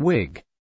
Wig.